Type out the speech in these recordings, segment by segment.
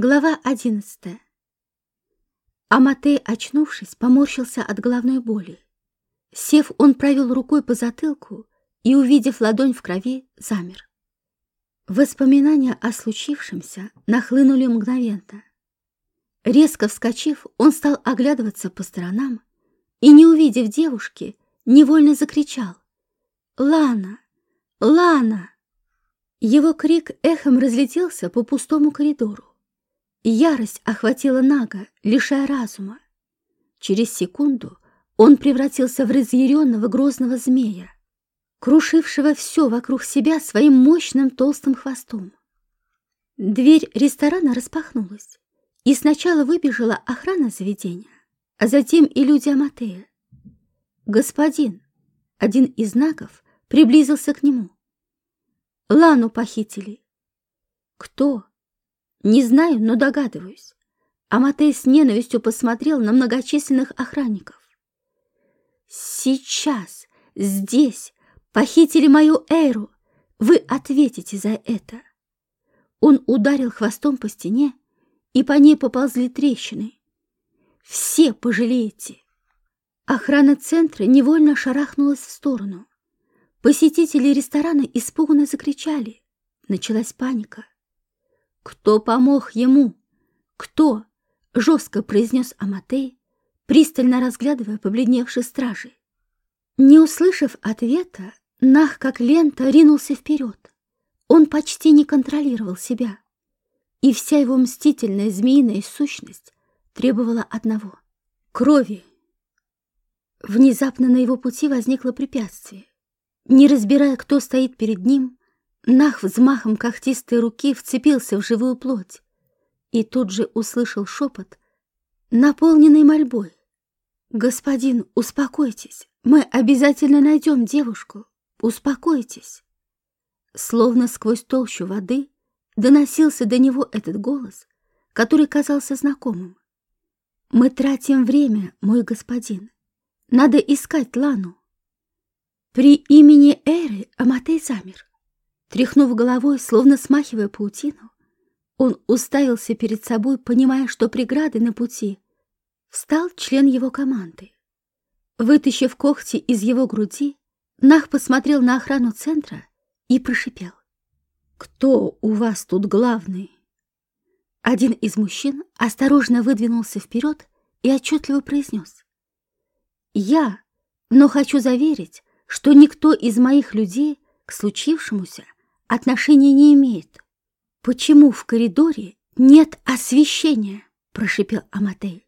Глава одиннадцатая. Аматей, очнувшись, поморщился от головной боли. Сев, он провел рукой по затылку и, увидев ладонь в крови, замер. Воспоминания о случившемся нахлынули мгновенно. Резко вскочив, он стал оглядываться по сторонам и, не увидев девушки, невольно закричал «Лана! Лана!». Его крик эхом разлетелся по пустому коридору. Ярость охватила Нага, лишая разума. Через секунду он превратился в разъяренного грозного змея, крушившего все вокруг себя своим мощным толстым хвостом. Дверь ресторана распахнулась, и сначала выбежала охрана заведения, а затем и люди Аматея. «Господин!» Один из нагов приблизился к нему. «Лану похитили». «Кто?» Не знаю, но догадываюсь. Аматей с ненавистью посмотрел на многочисленных охранников. «Сейчас, здесь, похитили мою Эйру. Вы ответите за это!» Он ударил хвостом по стене, и по ней поползли трещины. «Все пожалеете!» Охрана центра невольно шарахнулась в сторону. Посетители ресторана испуганно закричали. Началась паника. «Кто помог ему? Кто?» — жестко произнес Аматей, пристально разглядывая побледневшие стражи. Не услышав ответа, Нах, как лента, ринулся вперед. Он почти не контролировал себя, и вся его мстительная змеиная сущность требовала одного — крови. Внезапно на его пути возникло препятствие. Не разбирая, кто стоит перед ним, Нах взмахом когтистой руки вцепился в живую плоть и тут же услышал шепот, наполненный мольбой. «Господин, успокойтесь, мы обязательно найдем девушку, успокойтесь». Словно сквозь толщу воды доносился до него этот голос, который казался знакомым. «Мы тратим время, мой господин. Надо искать Лану». При имени Эры Аматей замер. Тряхнув головой, словно смахивая паутину, он уставился перед собой, понимая, что преграды на пути. Встал член его команды. Вытащив когти из его груди, Нах посмотрел на охрану центра и прошипел. «Кто у вас тут главный?» Один из мужчин осторожно выдвинулся вперед и отчетливо произнес. «Я, но хочу заверить, что никто из моих людей к случившемуся отношения не имеет. Почему в коридоре нет освещения? Прошипел Аматей.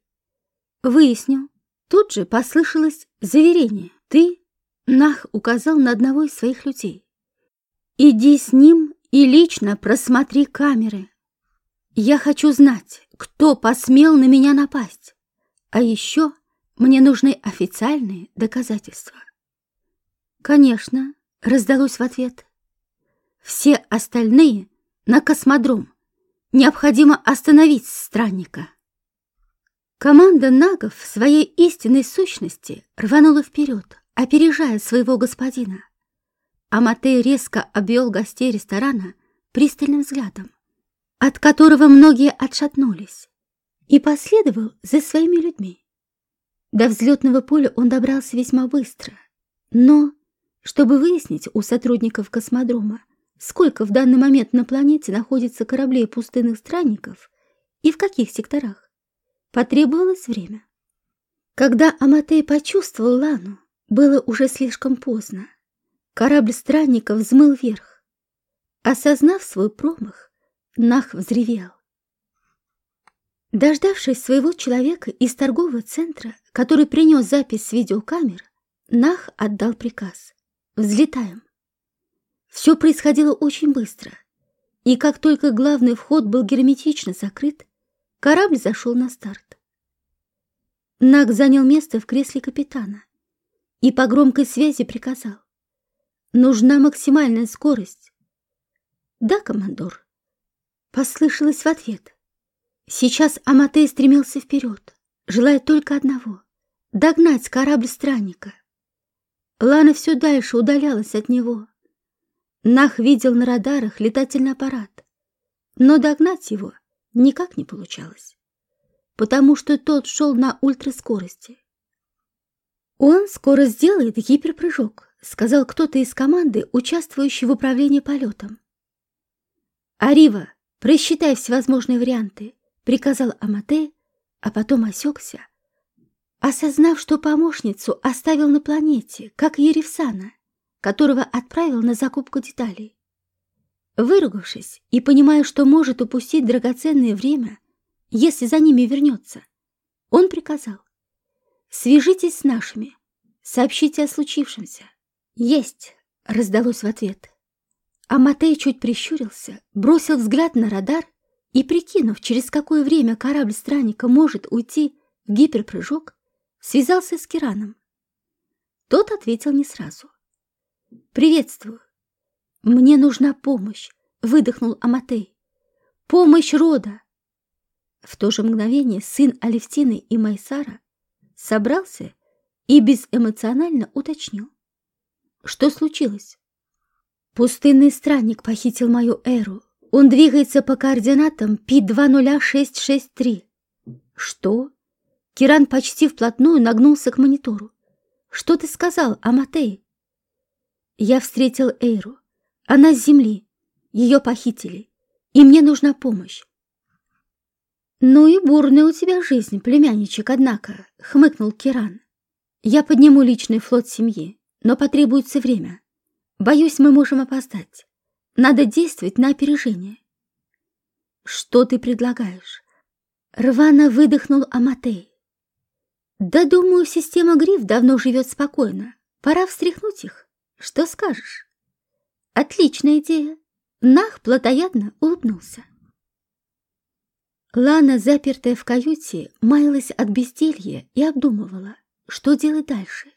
Выясню. Тут же послышалось заверение. Ты, Нах, указал на одного из своих людей. Иди с ним и лично просмотри камеры. Я хочу знать, кто посмел на меня напасть. А еще мне нужны официальные доказательства. Конечно, раздалось в ответ. Все остальные на космодром. Необходимо остановить странника. Команда нагов в своей истинной сущности рванула вперед, опережая своего господина. Аматей резко обвел гостей ресторана пристальным взглядом, от которого многие отшатнулись, и последовал за своими людьми. До взлетного поля он добрался весьма быстро, но, чтобы выяснить у сотрудников космодрома, сколько в данный момент на планете находится кораблей пустынных странников и в каких секторах. Потребовалось время. Когда Аматей почувствовал Лану, было уже слишком поздно. Корабль странников взмыл вверх. Осознав свой промах, Нах взревел. Дождавшись своего человека из торгового центра, который принес запись с видеокамер, Нах отдал приказ. «Взлетаем». Все происходило очень быстро, и как только главный вход был герметично закрыт, корабль зашел на старт. Наг занял место в кресле капитана и по громкой связи приказал. «Нужна максимальная скорость». «Да, командор», — послышалось в ответ. Сейчас Аматей стремился вперед, желая только одного — догнать корабль странника. Лана все дальше удалялась от него, Нах видел на радарах летательный аппарат, но догнать его никак не получалось, потому что тот шел на ультраскорости. «Он скоро сделает гиперпрыжок», — сказал кто-то из команды, участвующей в управлении полетом. «Арива, просчитай всевозможные варианты», — приказал Амате, а потом осекся, осознав, что помощницу оставил на планете, как Еревсана, которого отправил на закупку деталей. Выругавшись и понимая, что может упустить драгоценное время, если за ними вернется, он приказал «Свяжитесь с нашими, сообщите о случившемся». «Есть!» — раздалось в ответ. А Матей чуть прищурился, бросил взгляд на радар и, прикинув, через какое время корабль странника может уйти в гиперпрыжок, связался с Кираном. Тот ответил не сразу. «Приветствую. Мне нужна помощь», — выдохнул Аматей. «Помощь рода!» В то же мгновение сын Алевтины и Майсара собрался и безэмоционально уточнил. «Что случилось?» «Пустынный странник похитил мою Эру. Он двигается по координатам Пи-20663». «Что?» Киран почти вплотную нагнулся к монитору. «Что ты сказал, Аматей?» Я встретил Эйру. Она с земли. Ее похитили. И мне нужна помощь. «Ну и бурная у тебя жизнь, племянничек, однако», — хмыкнул Киран. «Я подниму личный флот семьи, но потребуется время. Боюсь, мы можем опоздать. Надо действовать на опережение». «Что ты предлагаешь?» Рвано выдохнул Аматей. «Да, думаю, система Гриф давно живет спокойно. Пора встряхнуть их. Что скажешь?» «Отличная идея!» Нах плотоядно улыбнулся. Лана, запертая в каюте, маялась от безделья и обдумывала, что делать дальше.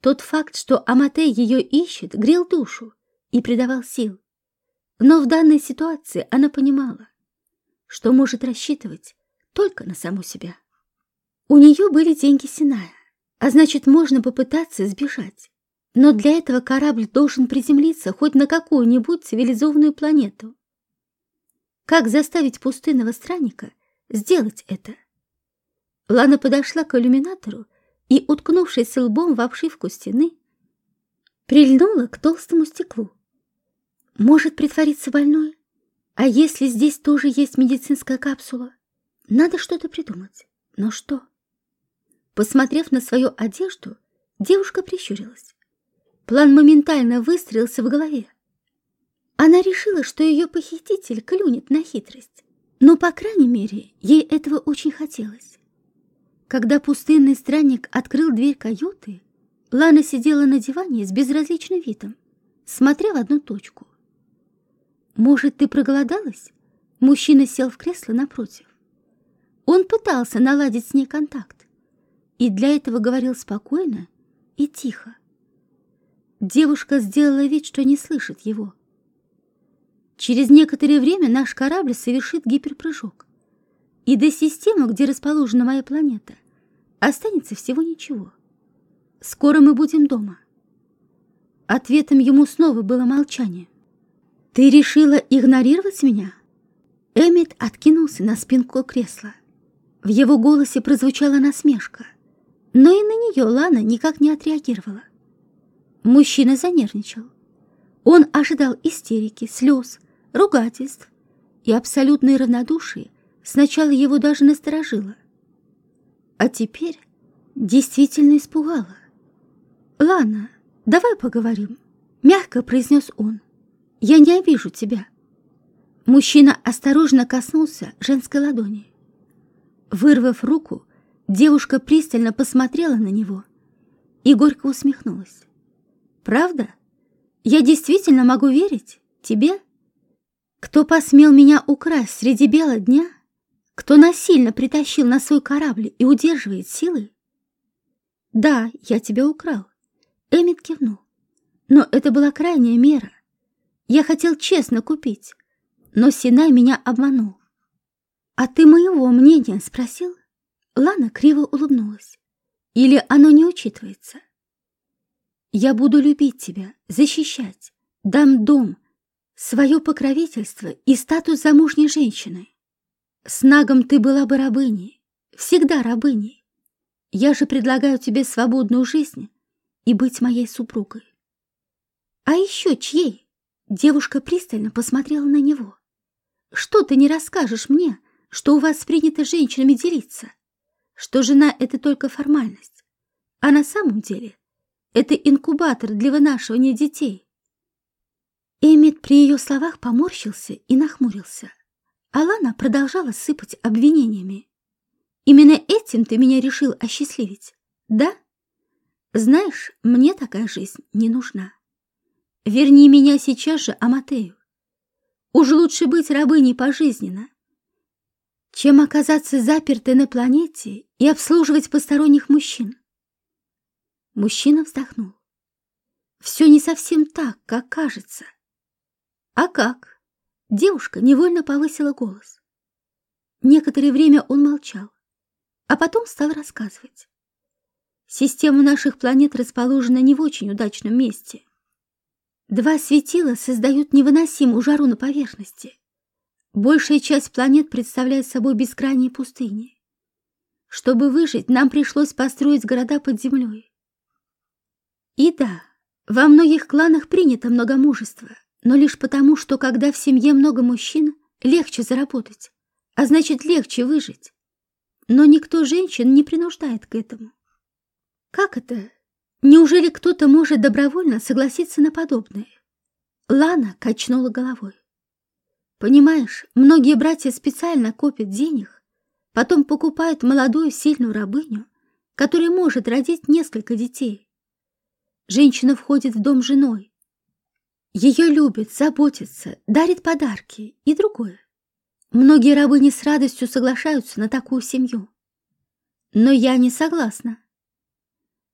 Тот факт, что Аматей ее ищет, грел душу и придавал сил. Но в данной ситуации она понимала, что может рассчитывать только на саму себя. У нее были деньги Синая, а значит, можно попытаться сбежать. Но для этого корабль должен приземлиться хоть на какую-нибудь цивилизованную планету. Как заставить пустынного странника сделать это? Лана подошла к иллюминатору и, уткнувшись лбом в обшивку стены, прильнула к толстому стеклу. Может притвориться больной? А если здесь тоже есть медицинская капсула? Надо что-то придумать. Но что? Посмотрев на свою одежду, девушка прищурилась. План моментально выстрелился в голове. Она решила, что ее похититель клюнет на хитрость, но, по крайней мере, ей этого очень хотелось. Когда пустынный странник открыл дверь каюты, Лана сидела на диване с безразличным видом, смотря в одну точку. «Может, ты проголодалась?» Мужчина сел в кресло напротив. Он пытался наладить с ней контакт, и для этого говорил спокойно и тихо. Девушка сделала вид, что не слышит его. Через некоторое время наш корабль совершит гиперпрыжок. И до системы, где расположена моя планета, останется всего ничего. Скоро мы будем дома. Ответом ему снова было молчание. «Ты решила игнорировать меня?» Эммет откинулся на спинку кресла. В его голосе прозвучала насмешка, но и на нее Лана никак не отреагировала. Мужчина занервничал. Он ожидал истерики, слез, ругательств и абсолютное равнодушие сначала его даже насторожило, а теперь действительно испугало. «Лана, давай поговорим», — мягко произнес он. «Я не обижу тебя». Мужчина осторожно коснулся женской ладони. Вырвав руку, девушка пристально посмотрела на него и горько усмехнулась. «Правда? Я действительно могу верить тебе?» Кто посмел меня украсть среди бела дня? Кто насильно притащил на свой корабль и удерживает силой? Да, я тебя украл. Эмит кивнул. Но это была крайняя мера. Я хотел честно купить, но Синай меня обманул. А ты моего мнения спросил? Лана криво улыбнулась. Или оно не учитывается? Я буду любить тебя, защищать, дам дом, свое покровительство и статус замужней женщины. С Нагом ты была бы рабыней, всегда рабыней. Я же предлагаю тебе свободную жизнь и быть моей супругой. А еще чьей? Девушка пристально посмотрела на него. Что ты не расскажешь мне, что у вас принято женщинами делиться? Что жена — это только формальность, а на самом деле это инкубатор для вынашивания детей. Эмит при ее словах поморщился и нахмурился. Алана продолжала сыпать обвинениями. «Именно этим ты меня решил осчастливить, да? Знаешь, мне такая жизнь не нужна. Верни меня сейчас же Аматею. Уж лучше быть рабыней пожизненно, чем оказаться запертой на планете и обслуживать посторонних мужчин. Мужчина вздохнул. Все не совсем так, как кажется. А как? Девушка невольно повысила голос. Некоторое время он молчал, а потом стал рассказывать. Система наших планет расположена не в очень удачном месте. Два светила создают невыносимую жару на поверхности. Большая часть планет представляет собой бескрайние пустыни. Чтобы выжить, нам пришлось построить города под землей. И да, во многих кланах принято многомужество, но лишь потому, что когда в семье много мужчин, легче заработать, а значит легче выжить. Но никто женщин не принуждает к этому. Как это? Неужели кто-то может добровольно согласиться на подобное? Лана качнула головой. Понимаешь, многие братья специально копят денег, потом покупают молодую сильную рабыню, которая может родить несколько детей. Женщина входит в дом женой. Ее любят, заботятся, дарят подарки и другое. Многие рабыни с радостью соглашаются на такую семью. Но я не согласна.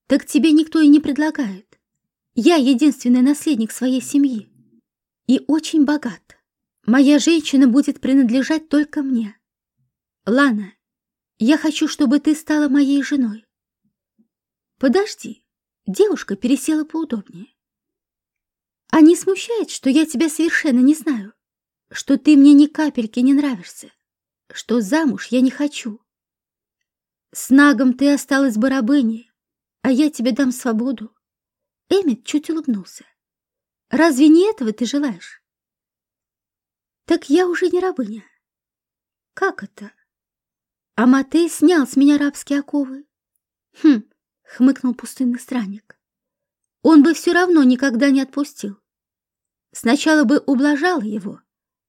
Так тебе никто и не предлагает. Я единственный наследник своей семьи. И очень богат. Моя женщина будет принадлежать только мне. Лана, я хочу, чтобы ты стала моей женой. Подожди. Девушка пересела поудобнее. А не смущает, что я тебя совершенно не знаю? Что ты мне ни капельки не нравишься? Что замуж я не хочу? С Нагом ты осталась бы рабыней, а я тебе дам свободу. Эммет чуть улыбнулся. Разве не этого ты желаешь? Так я уже не рабыня. Как это? А Матей снял с меня рабские оковы. Хм, хмыкнул пустынный странник. Он бы все равно никогда не отпустил. Сначала бы ублажал его,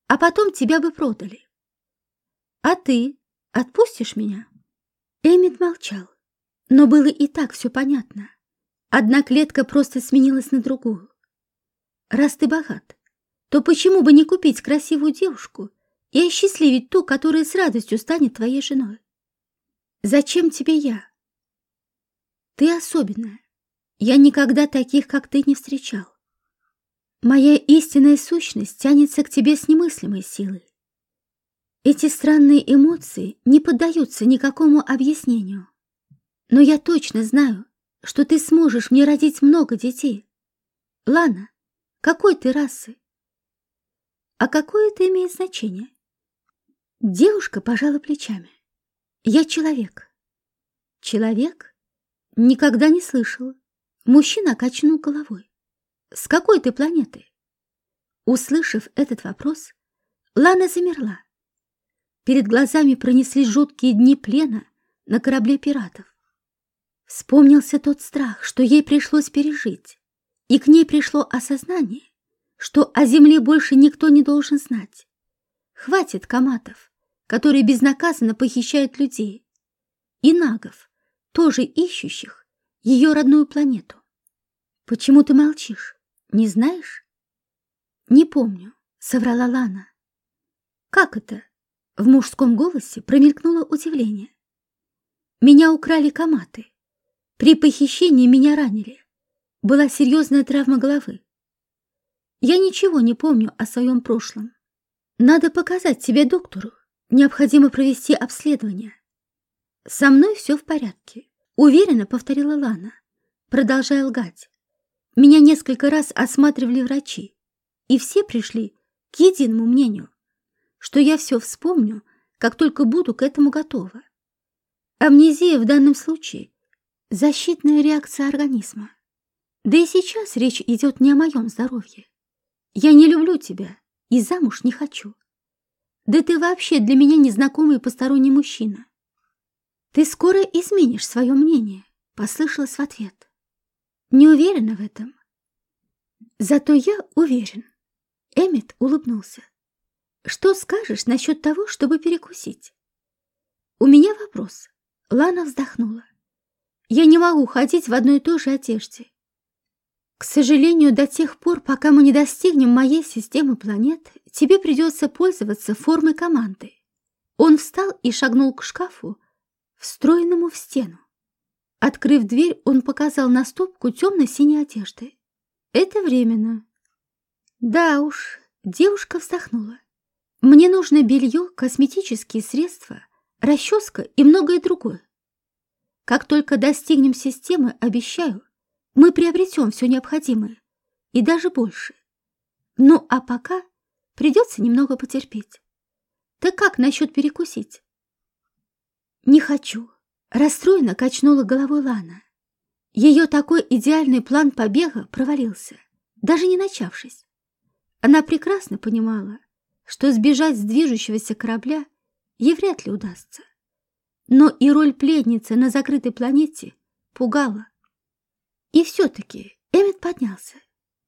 а потом тебя бы продали. А ты отпустишь меня? Эмит молчал. Но было и так все понятно. Одна клетка просто сменилась на другую. Раз ты богат, то почему бы не купить красивую девушку и осчастливить ту, которая с радостью станет твоей женой? Зачем тебе я? Ты особенная. Я никогда таких, как ты, не встречал. Моя истинная сущность тянется к тебе с немыслимой силой. Эти странные эмоции не поддаются никакому объяснению. Но я точно знаю, что ты сможешь мне родить много детей. Лана, какой ты расы? А какое это имеет значение? Девушка пожала плечами. Я человек. Человек? Никогда не слышала. Мужчина качнул головой. С какой ты планеты? Услышав этот вопрос, Лана замерла. Перед глазами пронеслись жуткие дни плена на корабле пиратов. Вспомнился тот страх, что ей пришлось пережить, и к ней пришло осознание, что о земле больше никто не должен знать. Хватит коматов, которые безнаказанно похищают людей, и нагов, тоже ищущих ее родную планету. Почему ты молчишь? Не знаешь? Не помню, соврала Лана. Как это? В мужском голосе промелькнуло удивление. Меня украли коматы. При похищении меня ранили. Была серьезная травма головы. Я ничего не помню о своем прошлом. Надо показать тебе доктору. Необходимо провести обследование. Со мной все в порядке, уверенно повторила Лана, продолжая лгать. Меня несколько раз осматривали врачи, и все пришли к единому мнению, что я все вспомню, как только буду к этому готова. Амнезия в данном случае – защитная реакция организма. Да и сейчас речь идет не о моем здоровье. Я не люблю тебя и замуж не хочу. Да ты вообще для меня незнакомый посторонний мужчина. Ты скоро изменишь свое мнение, послышалось в ответ. Не уверена в этом. Зато я уверен. Эммет улыбнулся. Что скажешь насчет того, чтобы перекусить? У меня вопрос. Лана вздохнула. Я не могу ходить в одной и той же одежде. К сожалению, до тех пор, пока мы не достигнем моей системы планет, тебе придется пользоваться формой команды. Он встал и шагнул к шкафу, встроенному в стену. Открыв дверь, он показал на стопку темно-синей одежды. Это временно. Да уж, девушка вздохнула. Мне нужно белье, косметические средства, расческа и многое другое. Как только достигнем системы, обещаю, мы приобретем все необходимое и даже больше. Ну, а пока придется немного потерпеть. Так как насчет перекусить? Не хочу. Расстроенно качнула головой Лана. Ее такой идеальный план побега провалился, даже не начавшись. Она прекрасно понимала, что сбежать с движущегося корабля ей вряд ли удастся. Но и роль пленницы на закрытой планете пугала. И все-таки Эммет поднялся.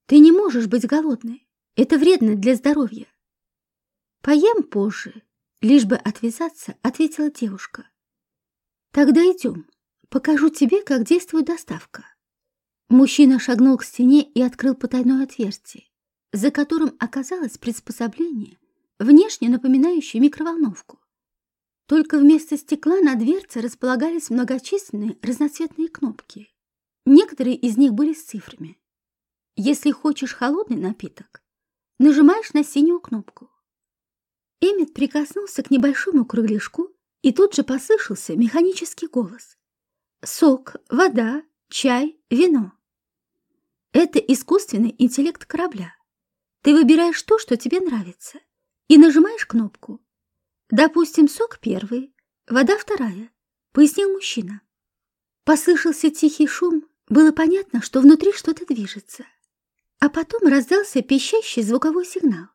Ты не можешь быть голодной. Это вредно для здоровья. Поем позже, лишь бы отвязаться, ответила девушка. Тогда идем. Покажу тебе, как действует доставка. Мужчина шагнул к стене и открыл потайное отверстие, за которым оказалось приспособление, внешне напоминающее микроволновку. Только вместо стекла на дверце располагались многочисленные разноцветные кнопки. Некоторые из них были с цифрами. Если хочешь холодный напиток, нажимаешь на синюю кнопку. Эммет прикоснулся к небольшому кругляшку, и тут же послышался механический голос. Сок, вода, чай, вино. Это искусственный интеллект корабля. Ты выбираешь то, что тебе нравится, и нажимаешь кнопку. Допустим, сок первый, вода вторая, пояснил мужчина. Послышался тихий шум, было понятно, что внутри что-то движется. А потом раздался пищащий звуковой сигнал.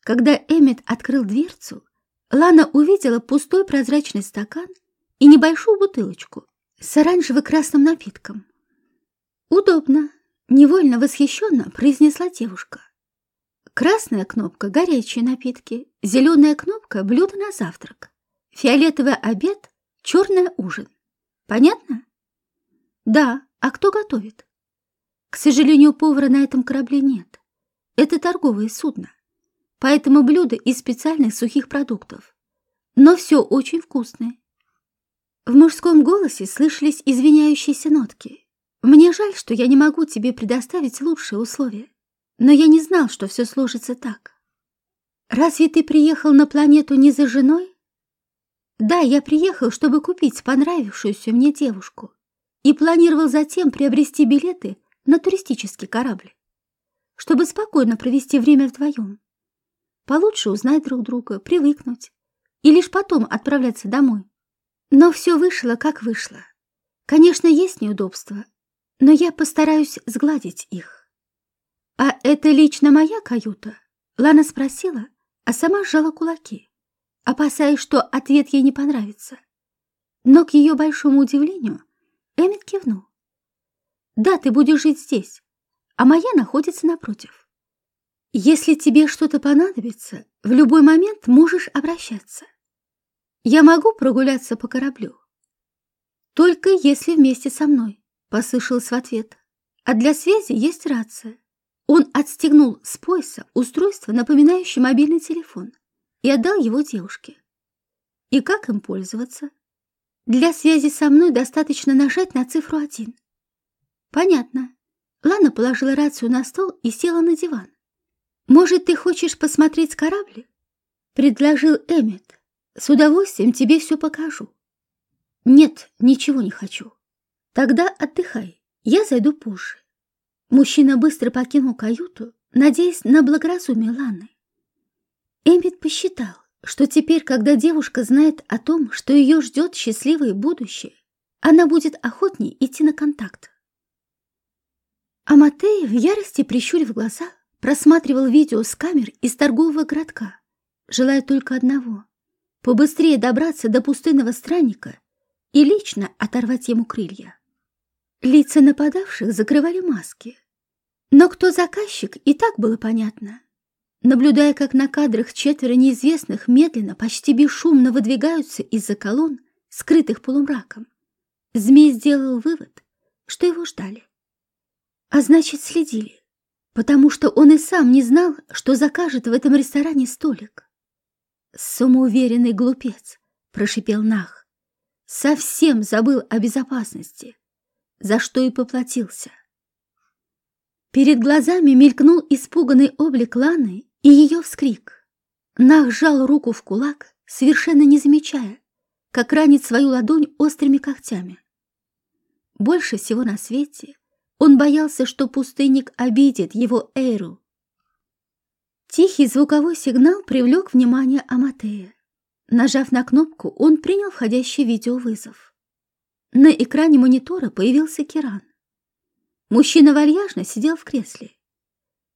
Когда Эммет открыл дверцу, Лана увидела пустой прозрачный стакан и небольшую бутылочку с оранжево-красным напитком. «Удобно», — невольно восхищенно произнесла девушка. Красная кнопка — горячие напитки, зеленая кнопка — блюдо на завтрак, фиолетовый обед, черный ужин. Понятно? Да, а кто готовит? К сожалению, повара на этом корабле нет. Это торговое судно поэтому блюда из специальных сухих продуктов. Но все очень вкусное. В мужском голосе слышались извиняющиеся нотки. «Мне жаль, что я не могу тебе предоставить лучшие условия, но я не знал, что все сложится так. Разве ты приехал на планету не за женой?» «Да, я приехал, чтобы купить понравившуюся мне девушку и планировал затем приобрести билеты на туристический корабль, чтобы спокойно провести время вдвоем получше узнать друг друга, привыкнуть и лишь потом отправляться домой. Но все вышло, как вышло. Конечно, есть неудобства, но я постараюсь сгладить их. «А это лично моя каюта?» Лана спросила, а сама сжала кулаки, опасаясь, что ответ ей не понравится. Но к ее большому удивлению Эммет кивнул. «Да, ты будешь жить здесь, а моя находится напротив. Если тебе что-то понадобится, в любой момент можешь обращаться. Я могу прогуляться по кораблю. Только если вместе со мной, послышалось в ответ. А для связи есть рация. Он отстегнул с пояса устройство, напоминающее мобильный телефон, и отдал его девушке. И как им пользоваться? Для связи со мной достаточно нажать на цифру один. Понятно. Лана положила рацию на стол и села на диван. «Может, ты хочешь посмотреть корабль?» — предложил Эммет. «С удовольствием тебе все покажу». «Нет, ничего не хочу. Тогда отдыхай, я зайду позже». Мужчина быстро покинул каюту, надеясь на благоразумие Ланы. Эммет посчитал, что теперь, когда девушка знает о том, что ее ждет счастливое будущее, она будет охотнее идти на контакт. А Матея в ярости, прищурив глаза, просматривал видео с камер из торгового городка, желая только одного — побыстрее добраться до пустынного странника и лично оторвать ему крылья. Лица нападавших закрывали маски. Но кто заказчик, и так было понятно. Наблюдая, как на кадрах четверо неизвестных медленно, почти бесшумно выдвигаются из-за колонн, скрытых полумраком, Змей сделал вывод, что его ждали. А значит, следили, потому что он и сам не знал, что закажет в этом ресторане столик. «Самоуверенный глупец», — прошипел Нах, — «совсем забыл о безопасности, за что и поплатился». Перед глазами мелькнул испуганный облик Ланы и ее вскрик. Нах сжал руку в кулак, совершенно не замечая, как ранит свою ладонь острыми когтями. Больше всего на свете он боялся, что пустынник обидит его Эйру. Тихий звуковой сигнал привлек внимание Аматея. Нажав на кнопку, он принял входящий видеовызов. На экране монитора появился Киран. Мужчина вальяжно сидел в кресле.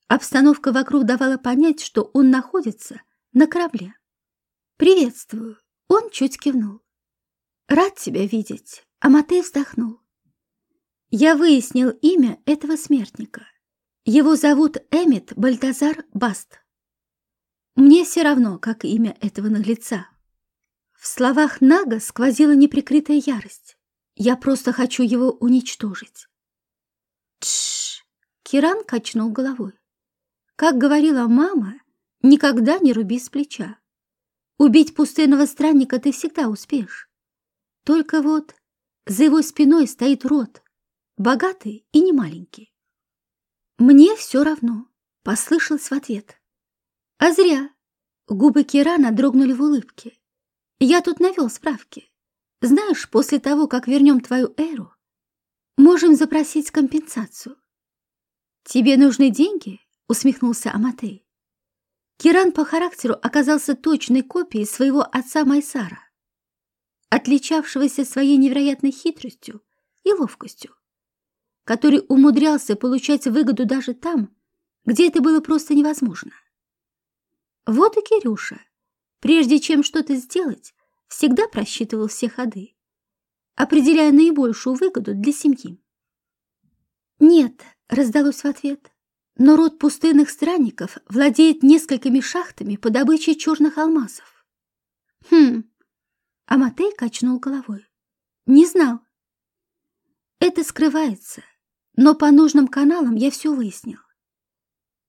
Обстановка вокруг давала понять, что он находится на корабле. «Приветствую!» Он чуть кивнул. «Рад тебя видеть!» Аматей вздохнул. Я выяснил имя этого смертника. Его зовут Эмит Бальтазар Баст. Мне все равно, как имя этого наглеца. В словах Нага сквозила неприкрытая ярость. Я просто хочу его уничтожить. Тш! Киран качнул головой. Как говорила мама, никогда не руби с плеча. Убить пустынного странника ты всегда успеешь. Только вот за его спиной стоит рот, богатый и не маленький. «Мне все равно», — послышалось в ответ. «А зря». Губы Кирана дрогнули в улыбке. «Я тут навел справки. Знаешь, после того, как вернем твою эру, можем запросить компенсацию». «Тебе нужны деньги?» — усмехнулся Аматей. Киран по характеру оказался точной копией своего отца Майсара, отличавшегося своей невероятной хитростью и ловкостью который умудрялся получать выгоду даже там, где это было просто невозможно. Вот и Кирюша, прежде чем что-то сделать, всегда просчитывал все ходы, определяя наибольшую выгоду для семьи. «Нет», — раздалось в ответ, «но род пустынных странников владеет несколькими шахтами по добыче черных алмазов». «Хм», — Аматей качнул головой, «не знал». «Это скрывается, но по нужным каналам я все выяснил.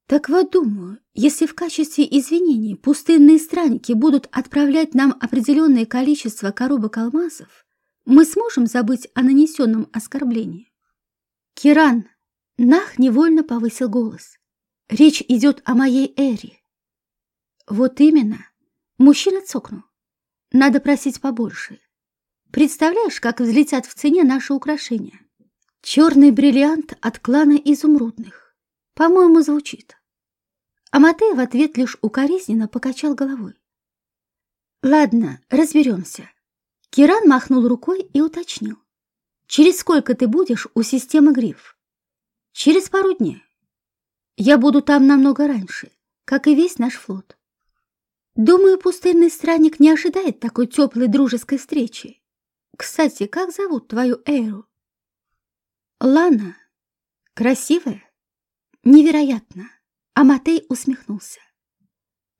Так вот думаю, если в качестве извинений пустынные странники будут отправлять нам определенное количество коробок алмазов, мы сможем забыть о нанесенном оскорблении. Киран, Нах невольно повысил голос. Речь идет о моей Эре. Вот именно. Мужчина цокнул. Надо просить побольше. Представляешь, как взлетят в цене наши украшения? Черный бриллиант от клана изумрудных. По-моему, звучит. А Матей в ответ лишь укоризненно покачал головой. Ладно, разберемся. Киран махнул рукой и уточнил. Через сколько ты будешь у системы Гриф? Через пару дней. Я буду там намного раньше, как и весь наш флот. Думаю, пустынный странник не ожидает такой теплой дружеской встречи. Кстати, как зовут твою Эйру? Лана красивая? Невероятно. А Матей усмехнулся.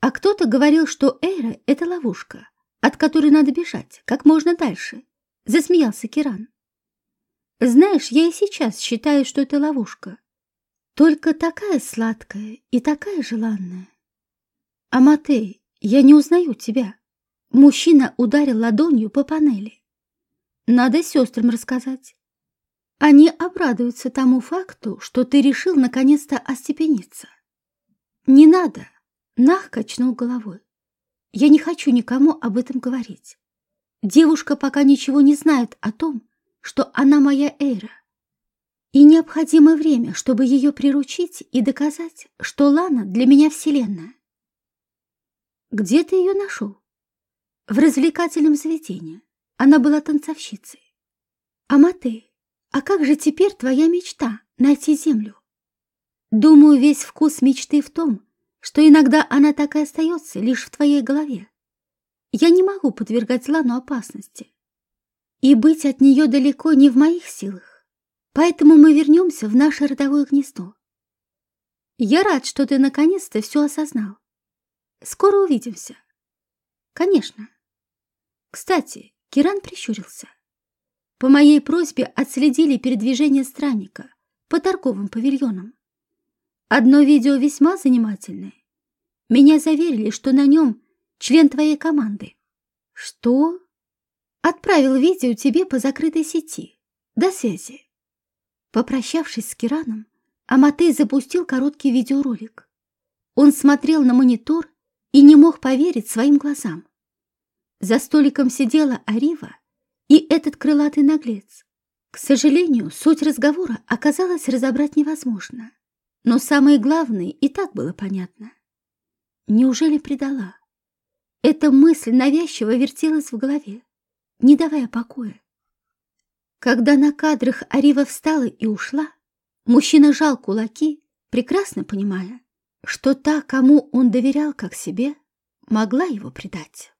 А кто-то говорил, что Эйра — это ловушка, от которой надо бежать как можно дальше. Засмеялся Киран. Знаешь, я и сейчас считаю, что это ловушка. Только такая сладкая и такая желанная. А Матей, я не узнаю тебя. Мужчина ударил ладонью по панели. Надо сестрам рассказать. Они обрадуются тому факту, что ты решил наконец-то остепениться. Не надо, Нах качнул головой. Я не хочу никому об этом говорить. Девушка пока ничего не знает о том, что она моя Эйра. И необходимо время, чтобы ее приручить и доказать, что Лана для меня вселенная. Где ты ее нашел? в развлекательном заведении. Она была танцовщицей. Аматы, а как же теперь твоя мечта найти землю? Думаю, весь вкус мечты в том, что иногда она так и остается лишь в твоей голове. Я не могу подвергать Лану опасности. И быть от нее далеко не в моих силах. Поэтому мы вернемся в наше родовое гнездо. Я рад, что ты наконец-то все осознал. Скоро увидимся. Конечно. Кстати, Киран прищурился. По моей просьбе отследили передвижение странника по торговым павильонам. Одно видео весьма занимательное. Меня заверили, что на нем член твоей команды. Что? Отправил видео тебе по закрытой сети. До связи. Попрощавшись с Кираном, Аматей запустил короткий видеоролик. Он смотрел на монитор и не мог поверить своим глазам. За столиком сидела Арива и этот крылатый наглец. К сожалению, суть разговора оказалось разобрать невозможно. Но самое главное и так было понятно. Неужели предала? Эта мысль навязчиво вертелась в голове, не давая покоя. Когда на кадрах Арива встала и ушла, мужчина жал кулаки, прекрасно понимая, что та, кому он доверял как себе, могла его предать.